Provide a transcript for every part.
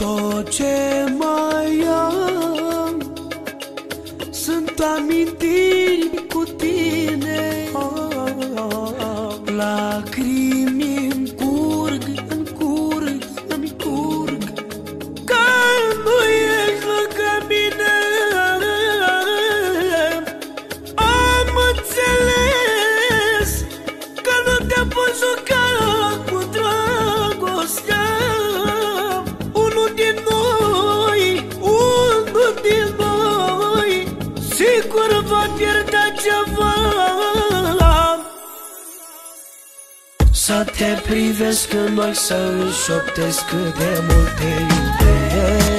Tot ce mai am Sunt amintiri cu tine. Pierde ceva. Să te privesc în ochi, să își șoptesc cât de mult te iubesc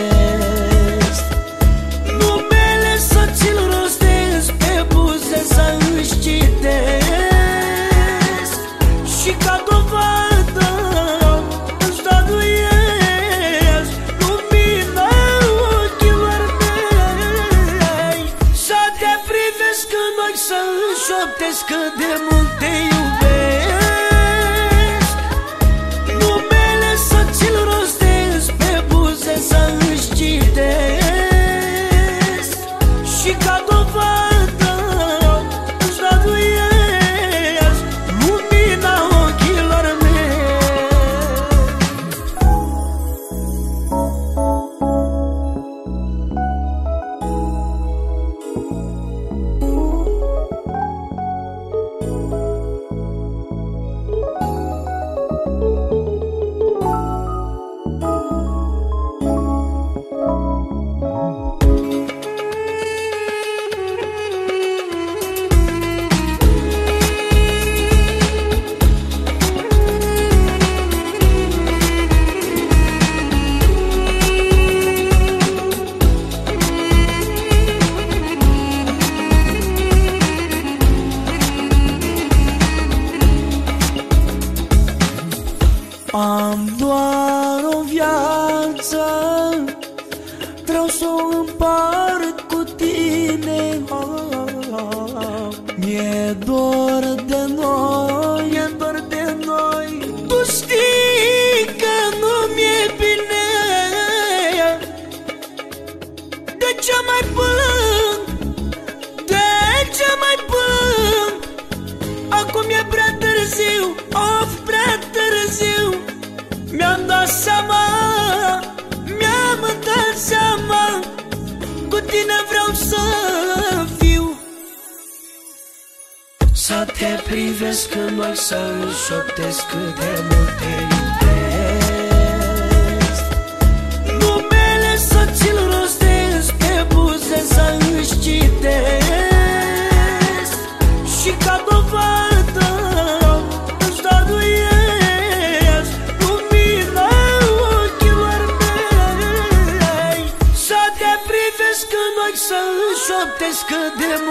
privesc în ochi, să își șoptesc cât de mult te doar o viață. Vreau să o împart cu tine. Mi-e dor de noi. Mi-e dor de noi. Tu știi că nu mi-e bine. De ce mai plâng? De ce mai plâng? Acum e prea târziu, of, prea târziu Mi-am dat seama, mi-am dat seama Cu tine vreau să fiu. Să te privesc în ochi, să își șoptesc cât de mult te iubesc își șoptesc cât